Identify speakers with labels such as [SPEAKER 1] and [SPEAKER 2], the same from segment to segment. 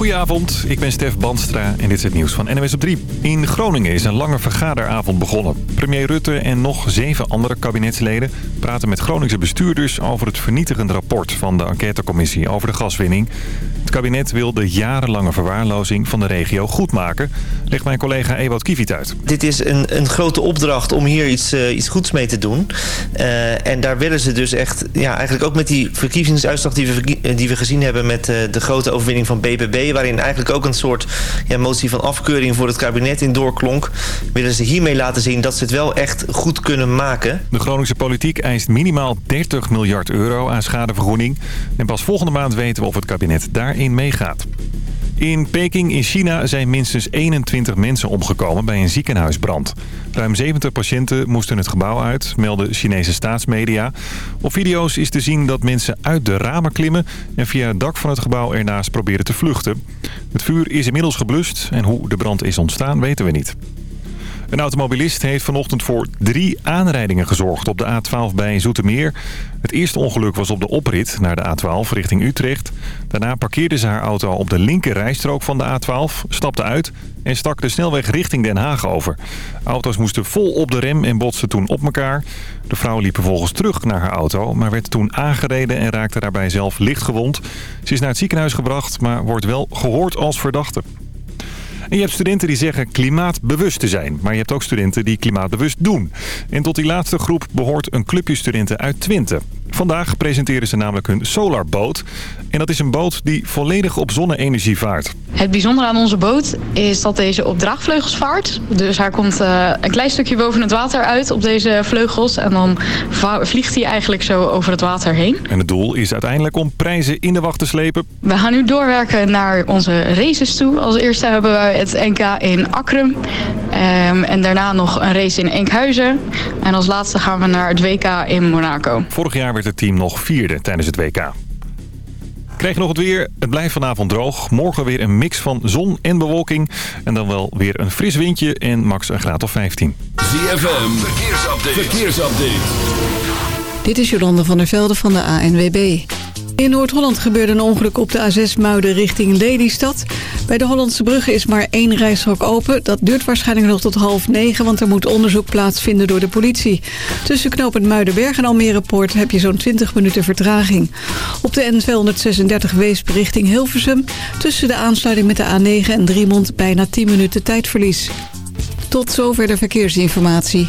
[SPEAKER 1] Goedenavond, ik ben Stef Banstra en dit is het nieuws van NWS op 3. In Groningen is een lange vergaderavond begonnen. Premier Rutte en nog zeven andere kabinetsleden praten met Groningse bestuurders over het vernietigende rapport van de enquêtecommissie over de gaswinning. Het kabinet wil de jarenlange verwaarlozing van de regio goedmaken, legt mijn collega Ewout Kiviet uit.
[SPEAKER 2] Dit is een, een grote opdracht om hier iets, uh, iets goeds mee te doen. Uh, en daar willen ze dus echt, ja, eigenlijk ook met die verkiezingsuitslag die we, die we gezien hebben met uh, de grote overwinning van BBB, waarin eigenlijk ook een soort ja, motie van afkeuring voor het kabinet in doorklonk, willen ze hiermee laten zien dat ze het wel echt goed kunnen maken.
[SPEAKER 1] De Groningse politiek eist minimaal 30 miljard euro aan schadevergoeding. En pas volgende maand weten we of het kabinet daarin meegaat. In Peking in China zijn minstens 21 mensen omgekomen bij een ziekenhuisbrand. Ruim 70 patiënten moesten het gebouw uit, melden Chinese staatsmedia. Op video's is te zien dat mensen uit de ramen klimmen... en via het dak van het gebouw ernaast proberen te vluchten. Het vuur is inmiddels geblust en hoe de brand is ontstaan weten we niet. Een automobilist heeft vanochtend voor drie aanrijdingen gezorgd op de A12 bij Zoetermeer. Het eerste ongeluk was op de oprit naar de A12 richting Utrecht. Daarna parkeerde ze haar auto op de linker rijstrook van de A12, stapte uit en stak de snelweg richting Den Haag over. Auto's moesten vol op de rem en botsten toen op elkaar. De vrouw liep vervolgens terug naar haar auto, maar werd toen aangereden en raakte daarbij zelf licht gewond. Ze is naar het ziekenhuis gebracht, maar wordt wel gehoord als verdachte. En je hebt studenten die zeggen klimaatbewust te zijn. Maar je hebt ook studenten die klimaatbewust doen. En tot die laatste groep behoort een clubje studenten uit Twente. Vandaag presenteren ze namelijk hun solarboot. En dat is een boot die volledig op zonne-energie vaart.
[SPEAKER 3] Het bijzondere aan onze boot is dat deze op draagvleugels vaart. Dus hij komt uh, een klein stukje boven het water uit op deze vleugels. En dan vliegt hij eigenlijk zo over het water heen.
[SPEAKER 1] En het doel is uiteindelijk om prijzen in de wacht te slepen.
[SPEAKER 3] We gaan nu doorwerken naar onze races toe. Als eerste hebben we het NK in Akrum. Um, en daarna nog een race in Enkhuizen. En als laatste gaan we naar het WK in Monaco.
[SPEAKER 1] Vorig jaar werd het team nog vierde tijdens het WK. Krijg je nog het weer. Het blijft vanavond droog. Morgen weer een mix van zon en bewolking. En dan wel weer een fris windje en max een graad of 15.
[SPEAKER 4] ZFM, verkeersupdate. verkeersupdate.
[SPEAKER 5] Dit is Jolande van der Velde van de ANWB. In Noord-Holland gebeurde een ongeluk op de A6 Muiden richting Lelystad. Bij de Hollandse bruggen is maar één rijstrook open. Dat duurt waarschijnlijk nog tot half negen, want er moet onderzoek plaatsvinden door de politie. Tussen knooppunt Muidenberg en Almere Poort heb je zo'n 20 minuten vertraging. Op de N236 Weesp richting Hilversum... tussen de aansluiting met de A9 en Driemond bijna 10 minuten tijdverlies. Tot zover de verkeersinformatie.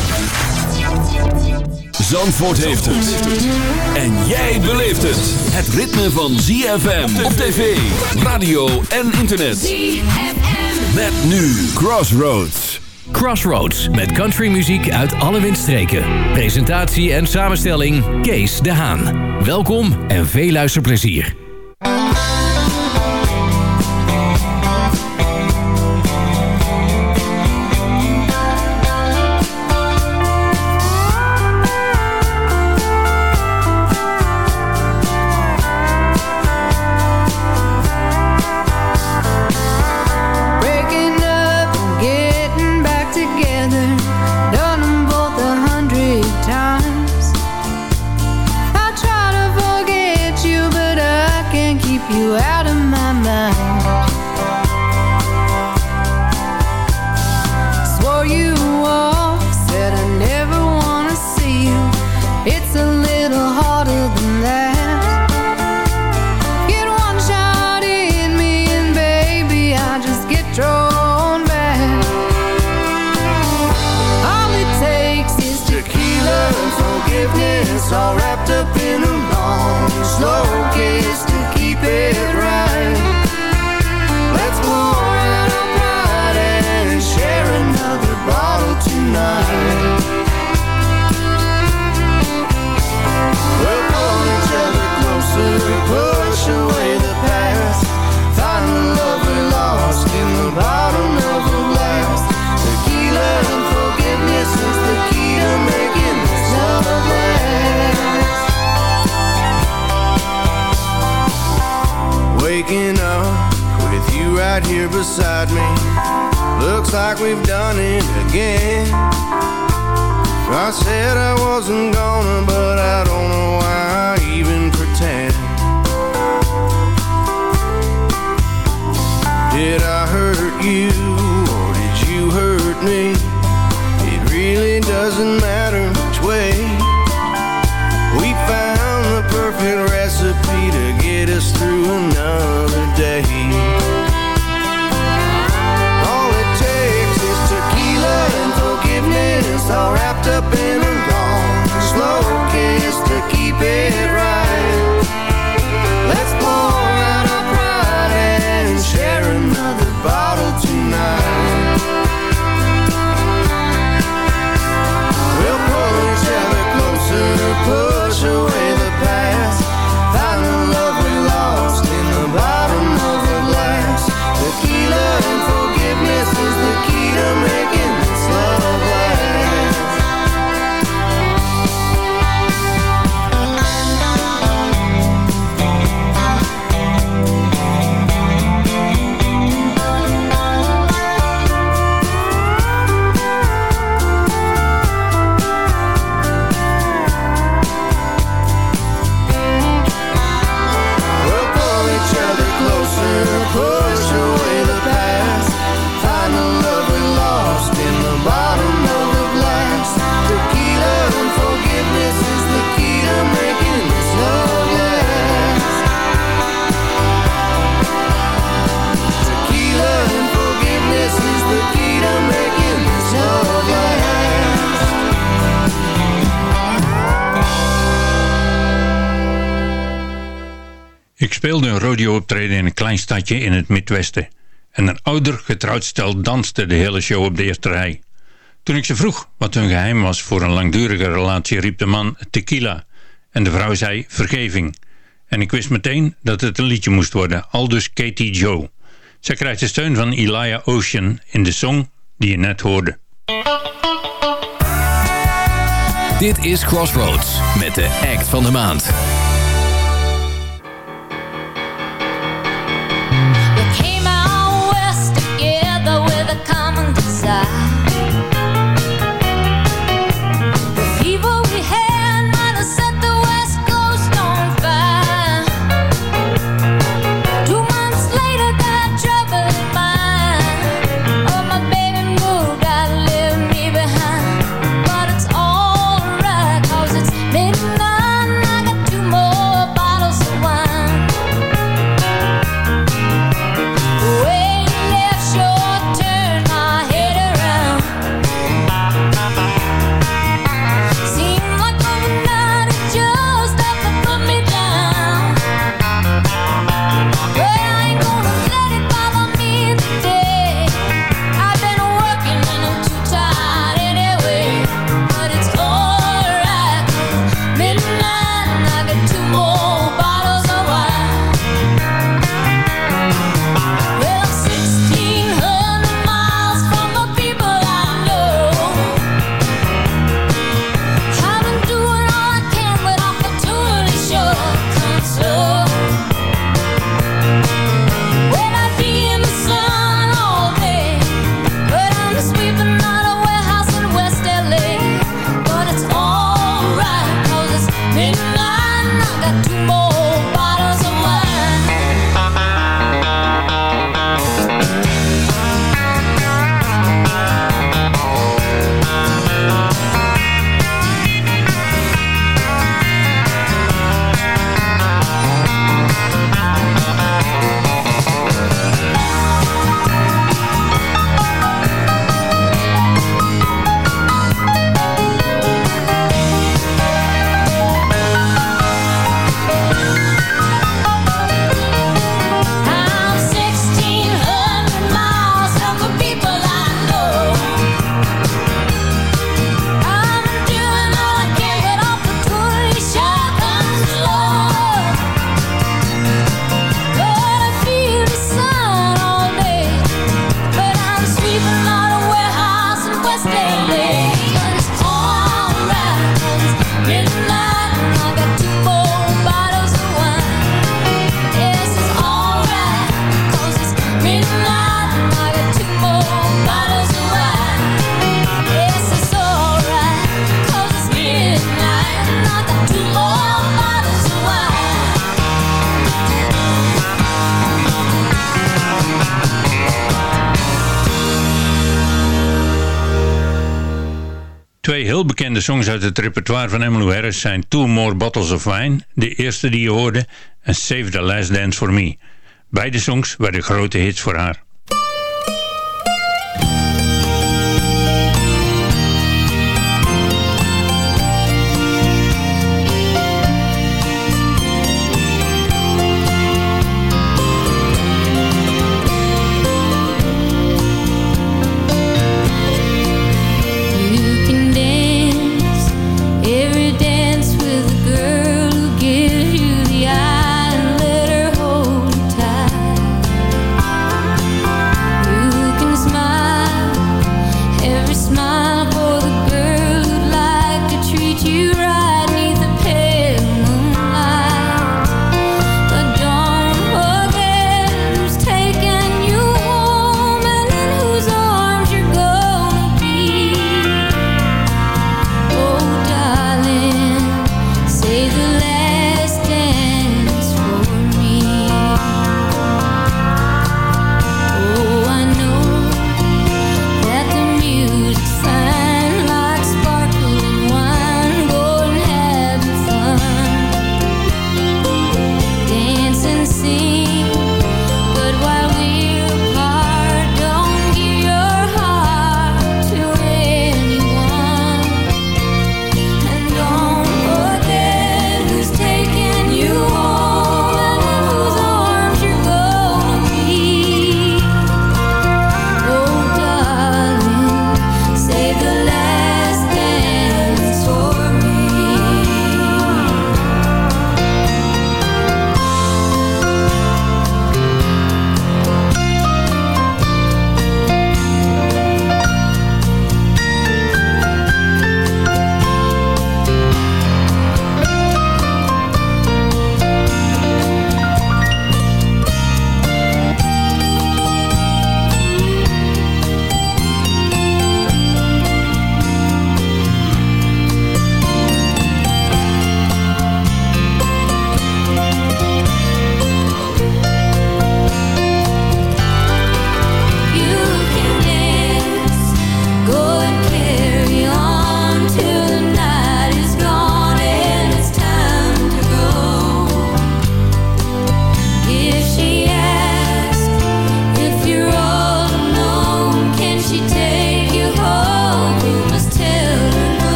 [SPEAKER 4] Zandvoort heeft het. En jij beleeft het. Het ritme van ZFM op tv, radio en internet. ZFM. Met nu Crossroads.
[SPEAKER 6] Crossroads met countrymuziek uit alle windstreken. Presentatie en samenstelling Kees de Haan. Welkom en veel luisterplezier.
[SPEAKER 7] Looks like we've done it again. I said I wasn't gonna, but I don't know why I even pretend. Did I hurt you or did you hurt me? It really doesn't matter
[SPEAKER 8] een rodeo-optreden in een klein stadje in het Midwesten. En een ouder getrouwd stel danste de hele show op de eerste rij. Toen ik ze vroeg wat hun geheim was voor een langdurige relatie... riep de man tequila en de vrouw zei vergeving. En ik wist meteen dat het een liedje moest worden, aldus Katie Joe. Zij krijgt de steun van Elijah Ocean in de song die je net hoorde.
[SPEAKER 9] Dit is Crossroads met de act van de maand. Songs uit het repertoire van Emmylou Harris zijn Two More Bottles of Wine, de eerste die je hoorde, en Save the Last Dance for Me. Beide songs werden grote hits voor haar.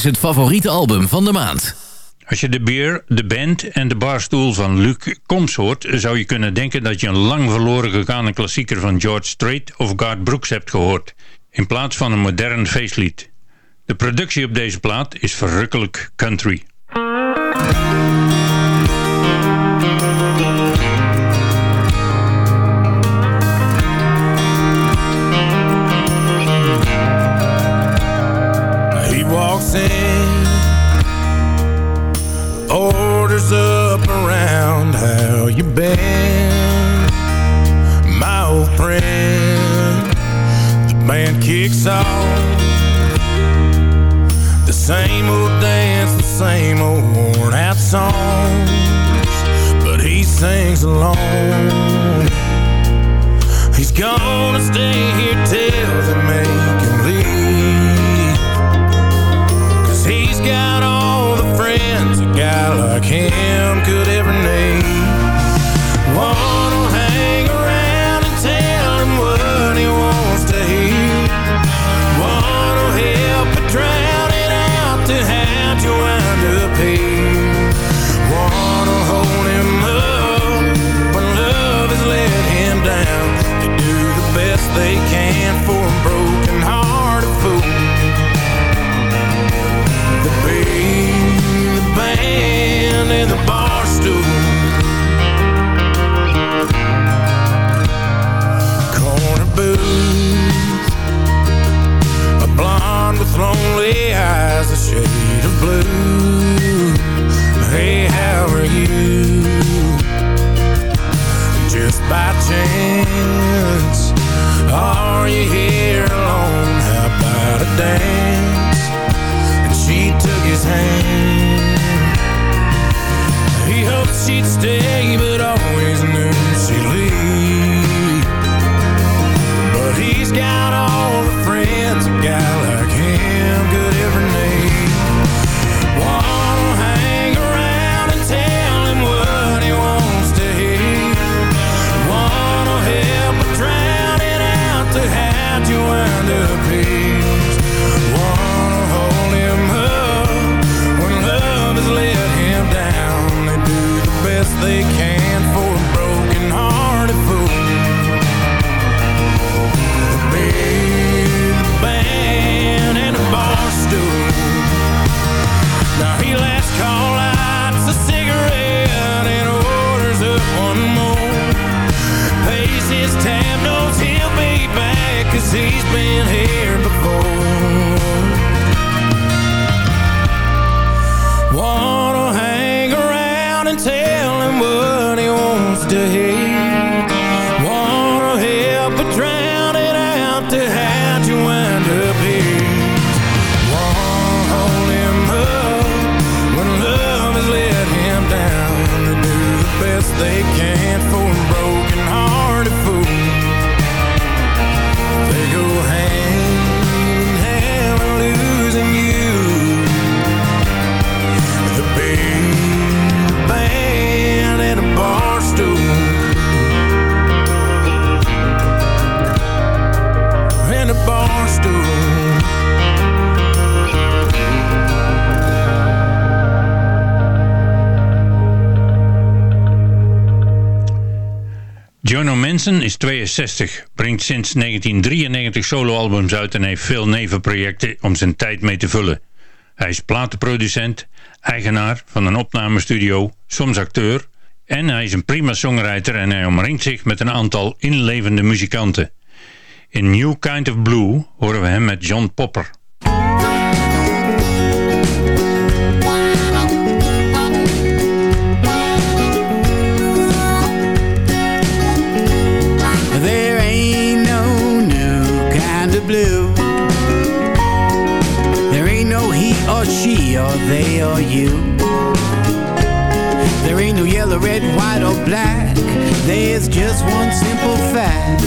[SPEAKER 10] Is
[SPEAKER 11] het favoriete album van de maand.
[SPEAKER 9] Als je de beer, de band en de barstoel van Luc Combs hoort... zou je kunnen denken dat je een lang verloren gegaane klassieker van George Strait of Garth Brooks hebt gehoord... in plaats van een modern feestlied. De productie op deze plaat is verrukkelijk country.
[SPEAKER 12] Orders up around. How you been, my old friend? The band kicks off. The same old dance, the same old worn out songs. But he sings along. He's gonna stay here till they make him leave. Cause he's got hands a guy like him could ever need.
[SPEAKER 13] Wanna hang around and tell him what he wants to hear. Wanna help but drown it out to have to wind up here. Wanna hold him up when love has let him down. They do the best they can for with a shade of blue Hey, how are you? Just by chance Are you here alone? How about a dance? And she took his hand He hoped she'd stay But always knew she'd leave But he's got all the friends A guy
[SPEAKER 12] like him Good. 62, brengt sinds 1993 soloalbums uit en heeft veel nevenprojecten om zijn tijd mee te vullen. Hij is platenproducent, eigenaar van een opnamestudio, soms acteur en hij is een prima songwriter en hij omringt zich met een aantal inlevende muzikanten. In New Kind of Blue horen we hem met John Popper.
[SPEAKER 14] Blue. There ain't no he or she or they or you. There ain't no yellow, red, white or black. There's just one simple fact.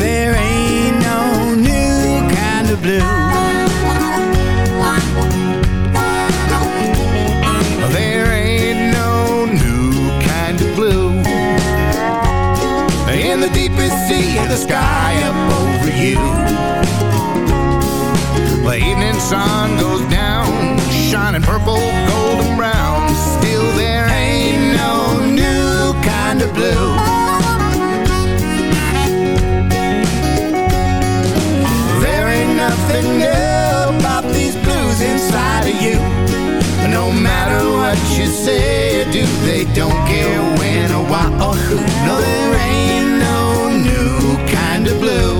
[SPEAKER 14] There ain't no new kind of blue.
[SPEAKER 15] There ain't no new kind of blue In the deepest sea of the sky up over you The evening sun goes down Shining purple, golden brown Still there ain't no new kind of blue
[SPEAKER 14] There ain't nothing new about these blues inside of you. No matter what you say or do, they don't care when or why or who. No, there ain't no new kind of blue.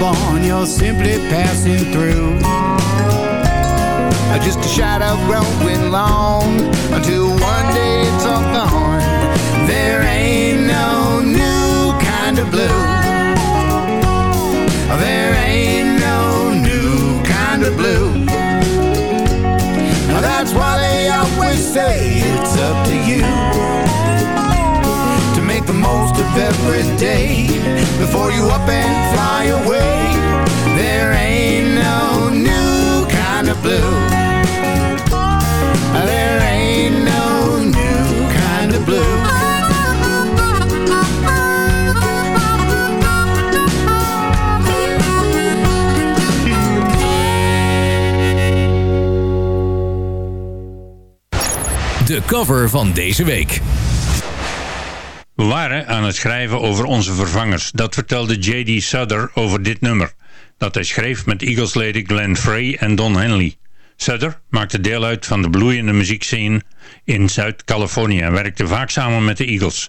[SPEAKER 14] Born, you're simply passing through.
[SPEAKER 15] Just a shadow growing long Until one day it's all gone
[SPEAKER 14] There ain't no new kind of blue. There ain't no new kind of blue. That's why they always say of every day before you up and fly away. There ain't no new kind of blue. There ain't no new kind of blue.
[SPEAKER 6] De cover van deze week.
[SPEAKER 8] We waren aan het schrijven over onze vervangers. Dat vertelde J.D. Sutter over dit nummer. Dat hij schreef met Eagles-leden Glenn Frey en Don Henley. Sutter maakte deel uit van de bloeiende muziekscene in Zuid-Californië... en werkte vaak samen met de Eagles.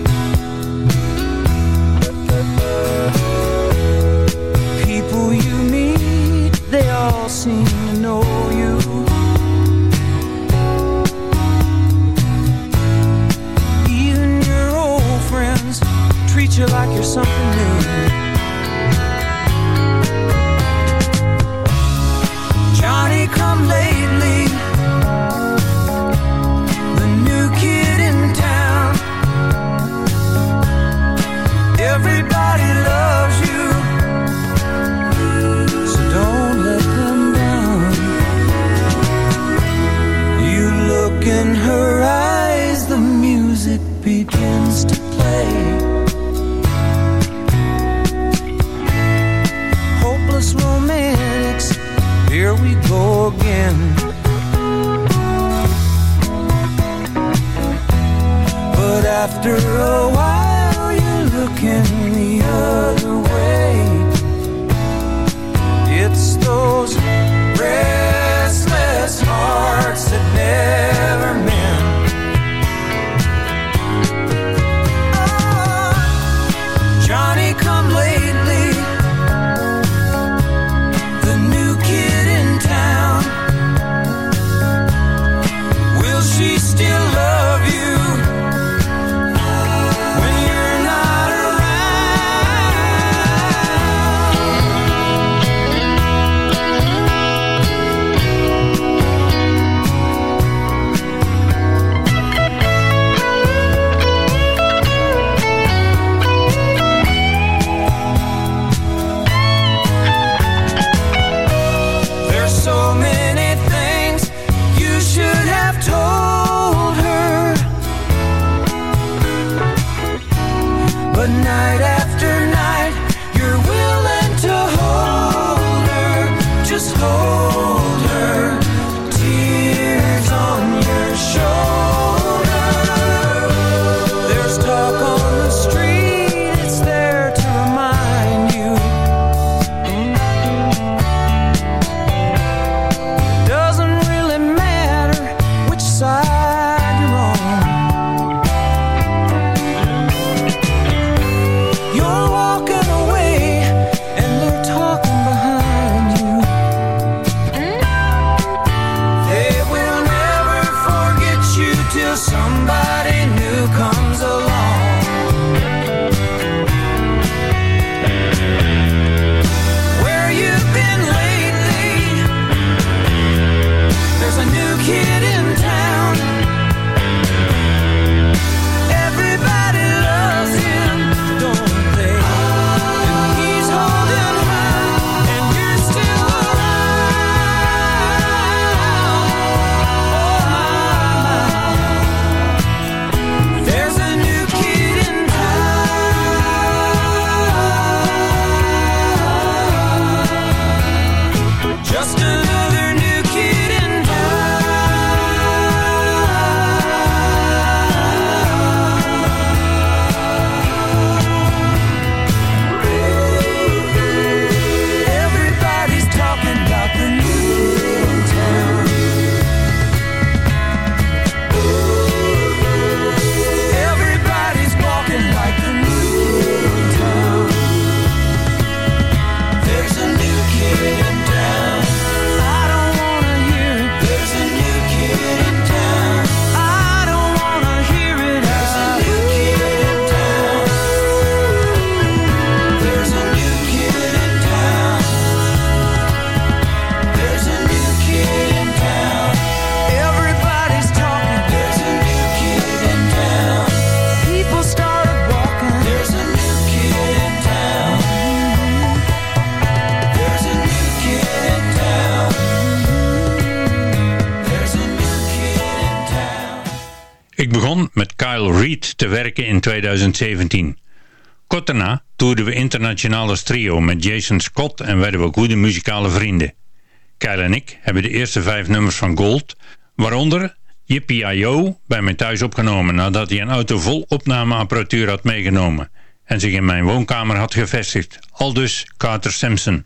[SPEAKER 9] 2017. Kort daarna toerden we internationaal als trio met Jason Scott en werden we goede muzikale vrienden. Kyle en ik hebben de eerste vijf nummers van Gold, waaronder Yippie bij mij thuis opgenomen nadat hij een auto vol opnameapparatuur had meegenomen en zich in mijn woonkamer had gevestigd, aldus Carter Simpson.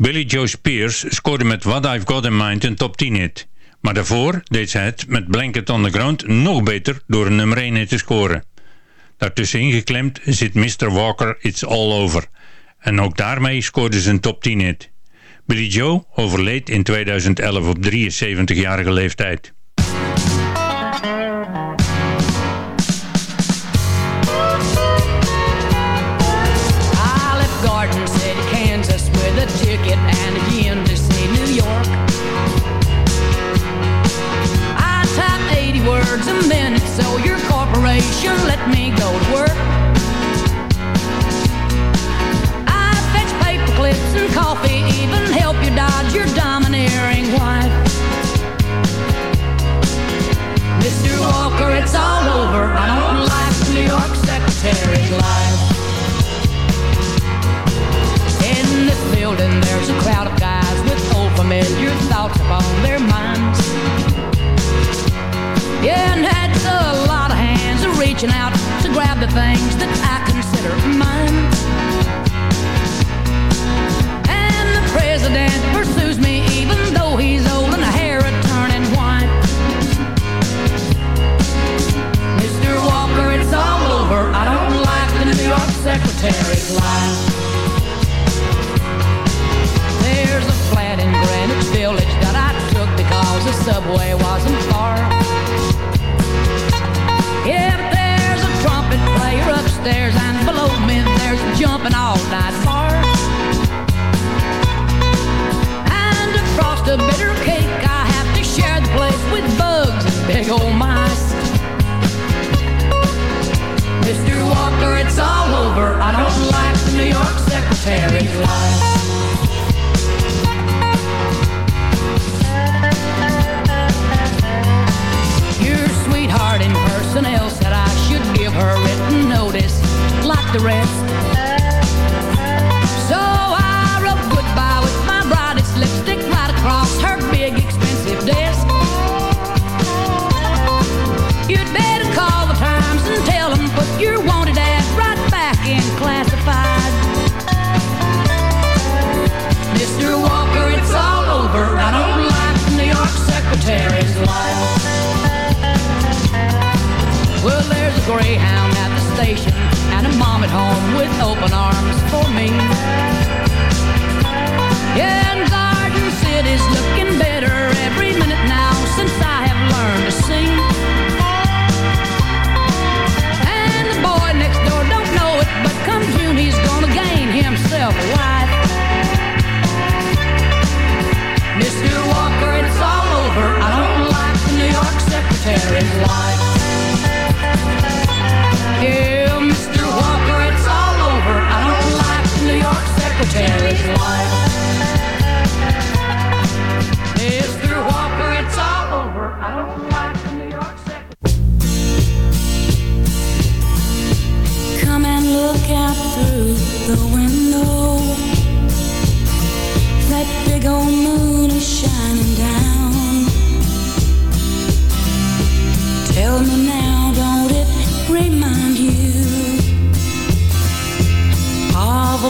[SPEAKER 8] Billy Joe Spears scoorde met What I've Got In Mind een top 10 hit. Maar daarvoor deed ze het met Blanket on the Ground nog beter door een nummer 1 hit te scoren. Daartussenin geklemd zit Mr. Walker It's All Over. En ook daarmee scoorde ze een top 10 hit. Billy Joe overleed in 2011 op 73-jarige leeftijd.
[SPEAKER 9] Minute, so your corporation let me go to work. I fetch paper clips and coffee, even help you dodge your domineering wife. Mr. Walker, it's all over. I don't like New York secretary's life. In this building, there's a crowd of guys with old familiar thoughts upon their minds. Yeah, and that's a lot of hands reaching out to grab the things that I consider mine. And the president pursues me even though he's old and the hair a turning white. Mr. Walker, it's all over. I don't like the New York secretary's life. There's a flat in Greenwich Village that I took because the subway wasn't jumping all night bar. And to frost a bitter cake, I have to share the place with bugs and big old mice. Mr. Walker, it's all over. I don't like the New York secretary's life. Your sweetheart in personnel said I should give her written notice like the rest. Secretary's life. Well, there's a greyhound at the station and a mom at home with open arms for me. Yeah, and Garden City's looking anyone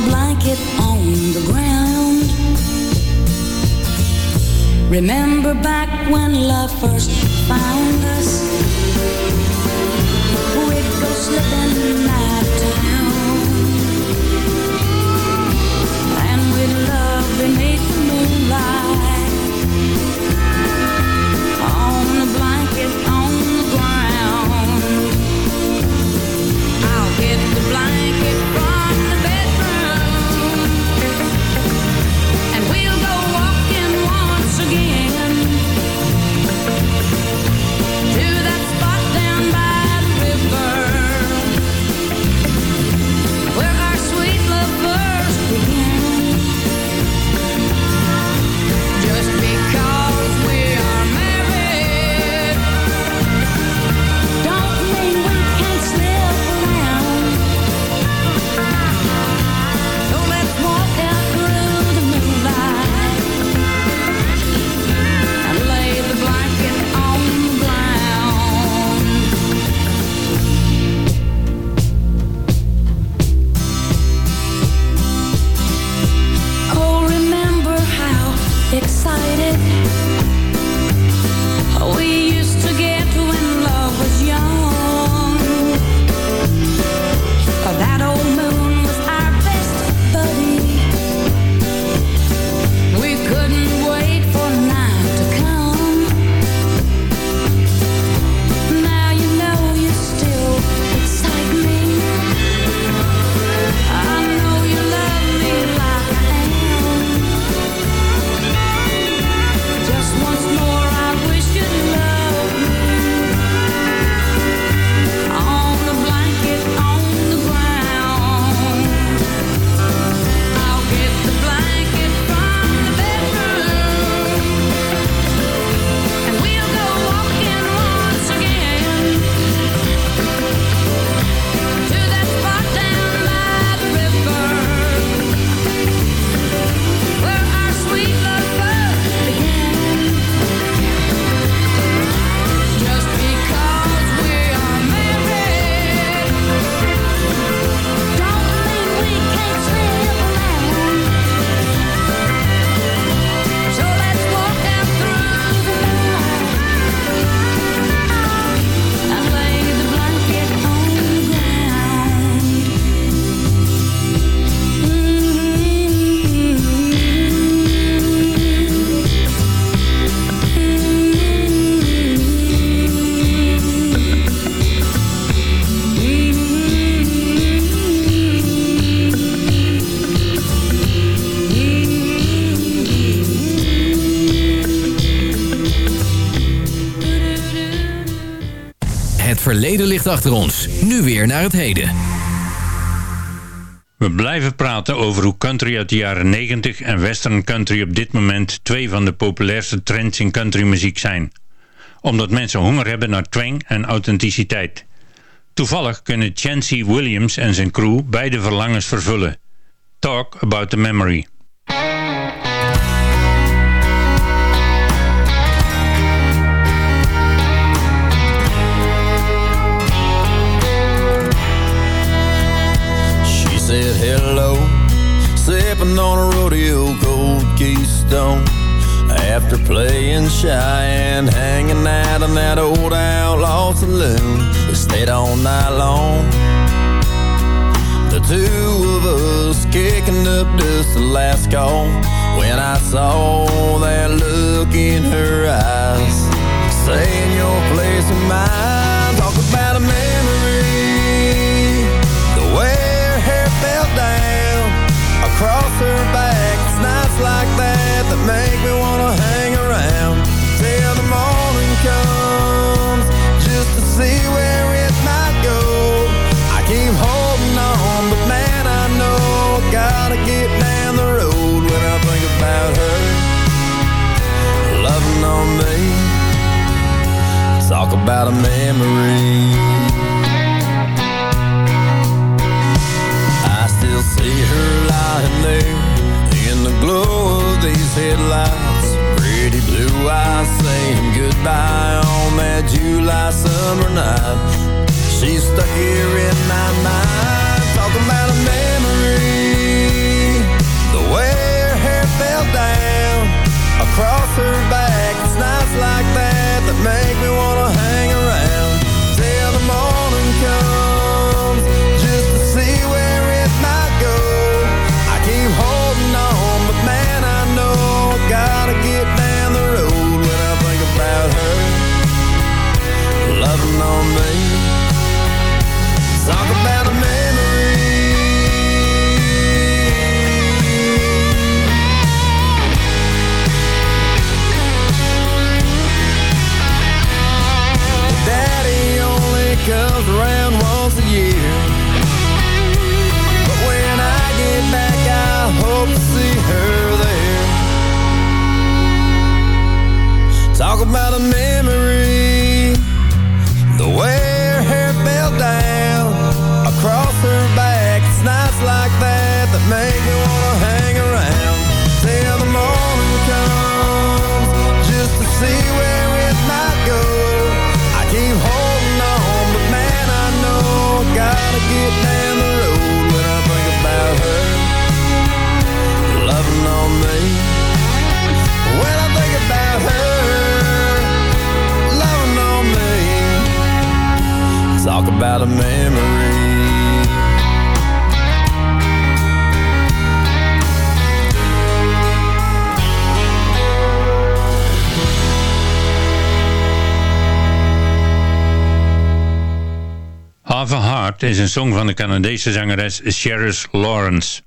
[SPEAKER 9] the blanket on the ground. Remember back when love first found us? We'd go slipping out of town. And we'd love beneath the moonlight. On the blanket on the ground. I'll get the blanket
[SPEAKER 6] achter ons. Nu weer naar het heden.
[SPEAKER 8] We blijven praten over hoe country uit de jaren 90 en western country op dit moment twee van de populairste trends in countrymuziek zijn. Omdat mensen honger hebben naar twang en authenticiteit. Toevallig kunnen Chancey Williams en zijn crew beide verlangens vervullen. Talk about the memory.
[SPEAKER 16] Hello, sipping on a rodeo cold keystone. After playing shy and hanging out in that old outlaw saloon, we stayed all night long. The two of us kicking up dust the last call when I saw that look in her eyes. Saying your place of mine, like that that make me wanna hang around till the morning comes just to see where it might go. I keep holding on, but man, I know I gotta get down the road when I think about her loving on me. Talk about a memory. I still see her lying there in the glow of these headlights Pretty blue eyes saying goodbye On that July summer night. She's stuck here in my mind Talking about a memory.
[SPEAKER 17] The way her hair fell down Across her back It's nights like that That make me
[SPEAKER 9] wanna hang around No. een song van de Canadese zangeres Sherris Lawrence.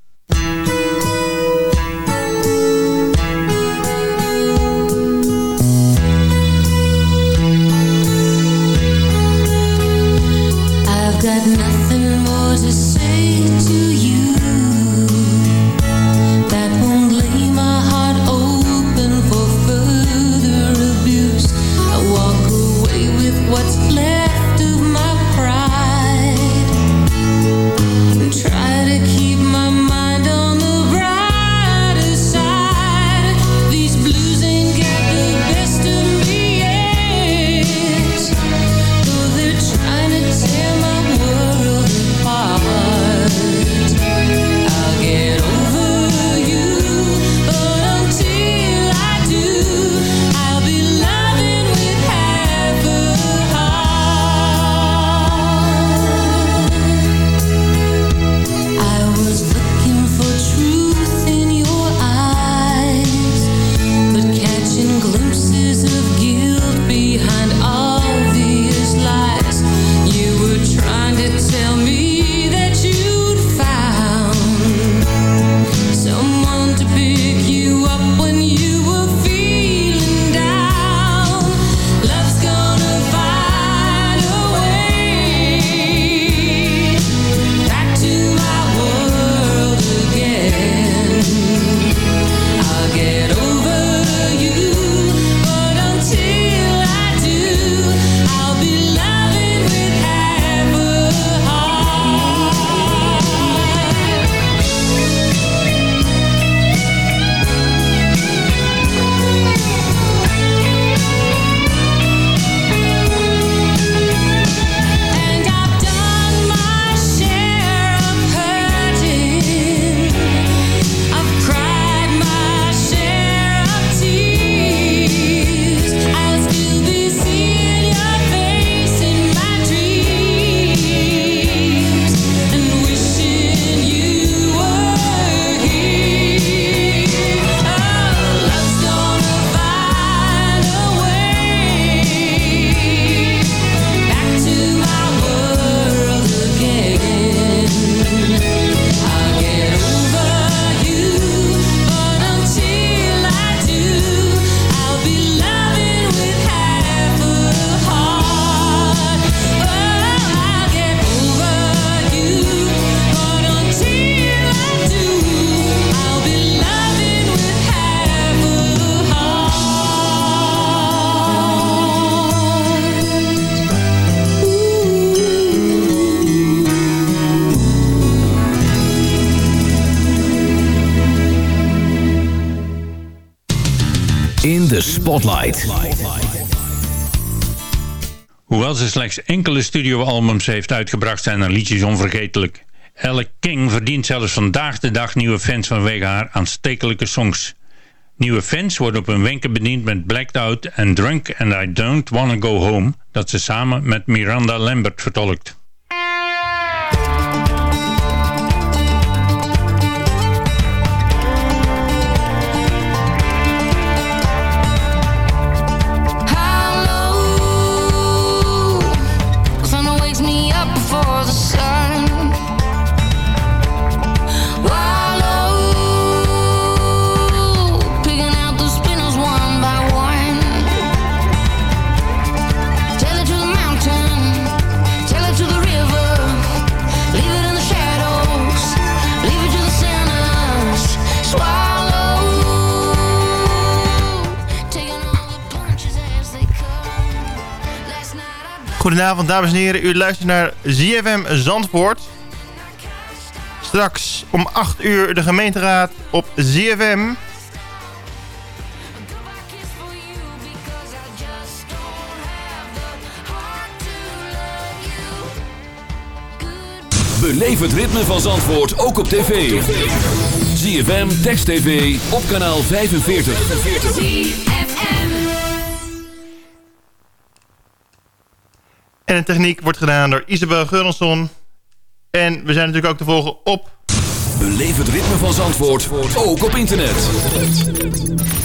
[SPEAKER 11] Spotlight.
[SPEAKER 9] Hoewel ze slechts enkele studioalbums heeft uitgebracht, zijn haar liedjes onvergetelijk. Elle King verdient zelfs vandaag de dag nieuwe fans vanwege haar aanstekelijke songs. Nieuwe fans worden op hun wenken bediend met Blacked Out en Drunk and I Don't Wanna Go Home, dat ze samen met Miranda Lambert vertolkt.
[SPEAKER 18] Goedenavond, dames en heren. U luistert naar ZFM Zandvoort. Straks om 8 uur de gemeenteraad op ZFM.
[SPEAKER 4] Beleef het ritme van Zandvoort ook op tv. ZFM, Text TV, op kanaal 45.
[SPEAKER 18] En de techniek wordt gedaan door Isabel Geurensson. En we zijn natuurlijk ook te volgen op...
[SPEAKER 4] Beleef het ritme van Zandvoort, ook op internet.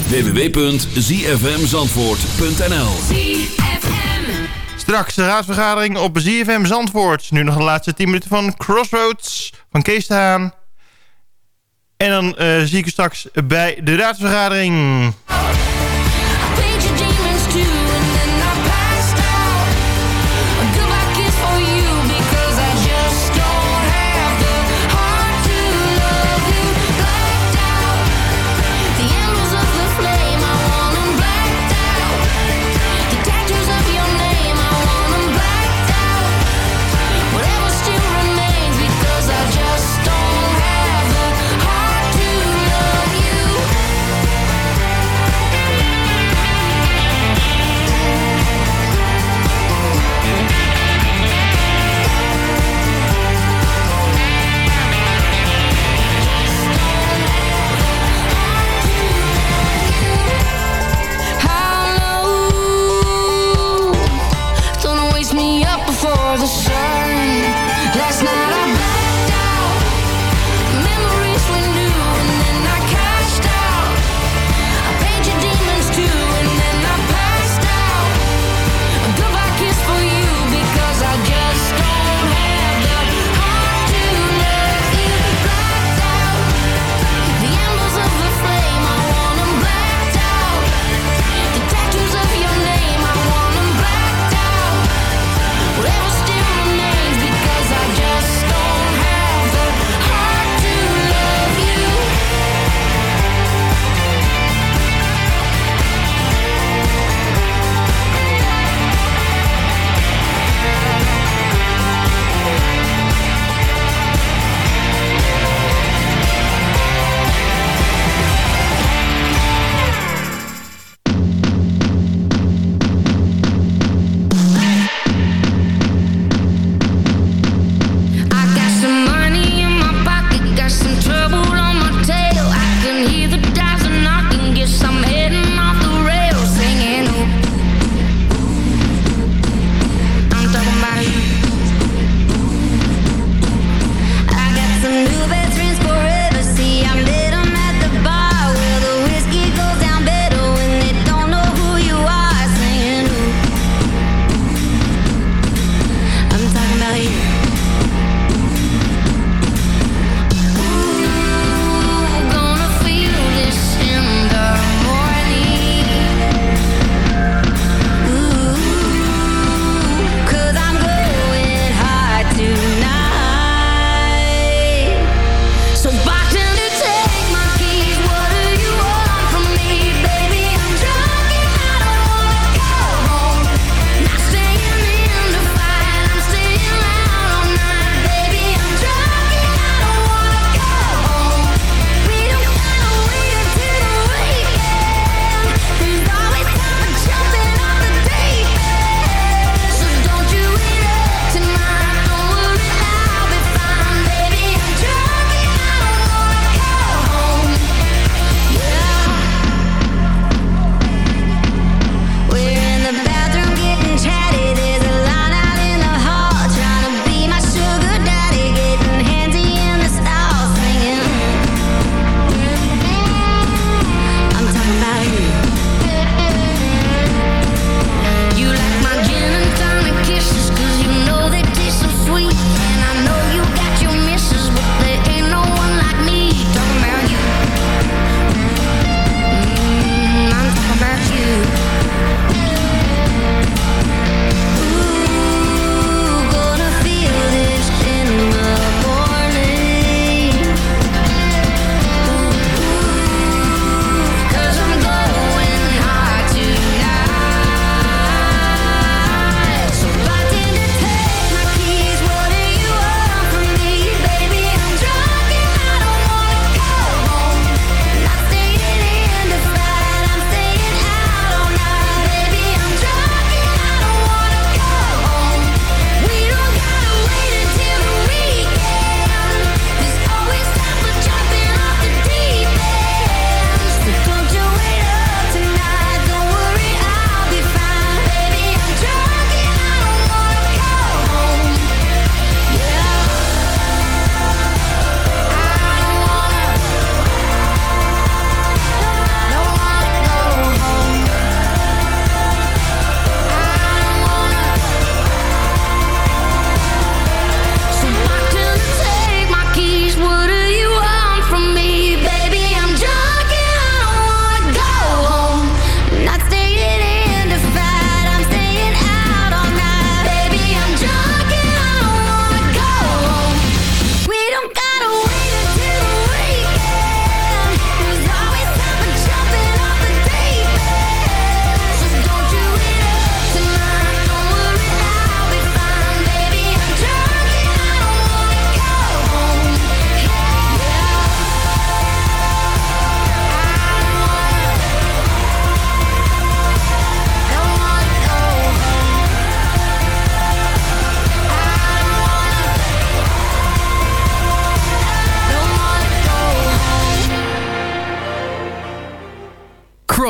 [SPEAKER 4] www.zfmzandvoort.nl
[SPEAKER 18] Straks de raadsvergadering op ZFM Zandvoort. Nu nog de laatste 10 minuten van Crossroads van Kees de Haan. En dan eh, zie ik u straks bij de raadsvergadering.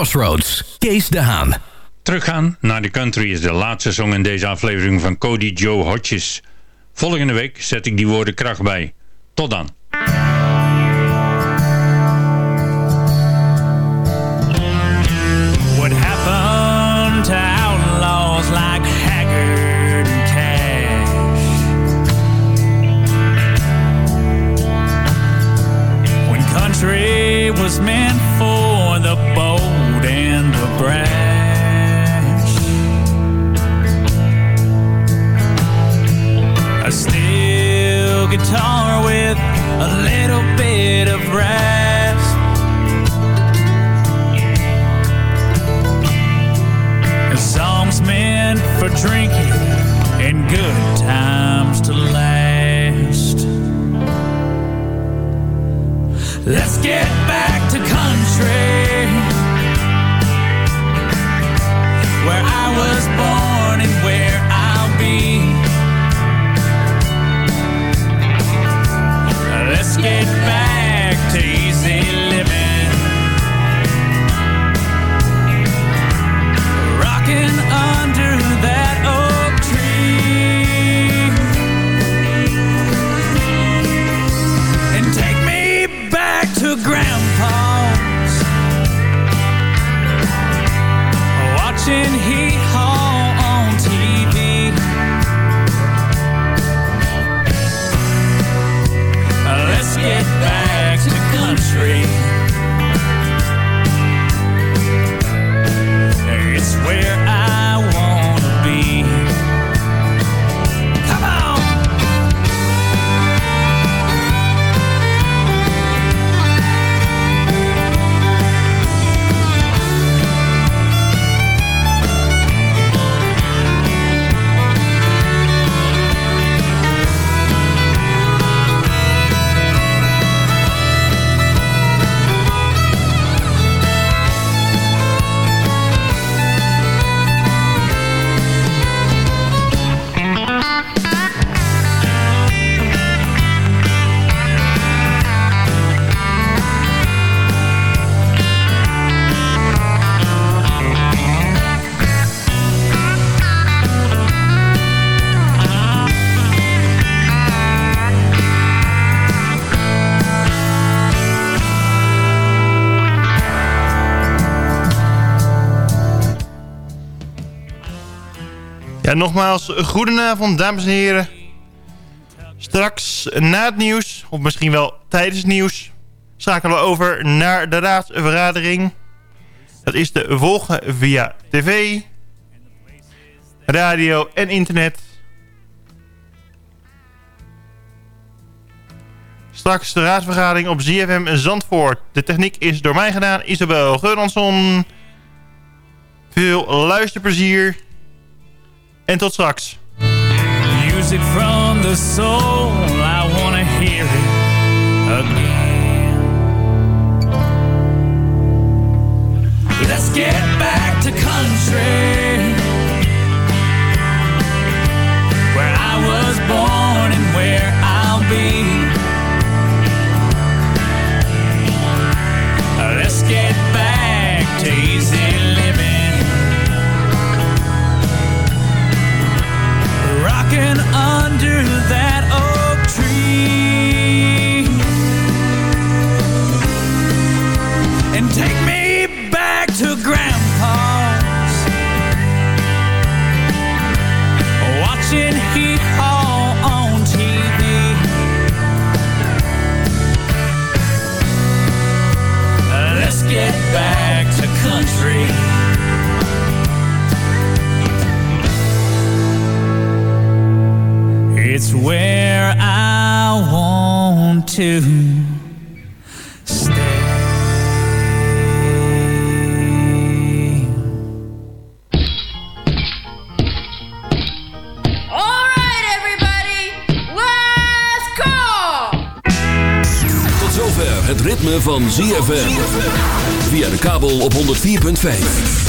[SPEAKER 6] Crossroads. Kees de Haan.
[SPEAKER 8] Teruggaan naar de country is de laatste song in deze aflevering van Cody Joe Hodges. Volgende week zet ik die woorden kracht bij. Tot dan.
[SPEAKER 19] What happened to outlaws like Haggard and Cash? When country was meant guitar with a little bit of rasp. songs meant for drinking and good times to last. Let's get back to country where I was born get
[SPEAKER 18] nogmaals, goedenavond dames en heren. Straks na het nieuws, of misschien wel tijdens het nieuws... schakelen we over naar de raadsvergadering. Dat is te volgen via tv, radio en internet. Straks de raadsvergadering op ZFM Zandvoort. De techniek is door mij gedaan, Isabel Geuransson. Veel luisterplezier. En tot straks.
[SPEAKER 19] Music from the soul, I wanna hear it again. Let's get back to country, where I was born and where under that It's where I want to stay.
[SPEAKER 9] All right, everybody, last call.
[SPEAKER 4] Tot zover het ritme van ZFM. Via de kabel op 104.5.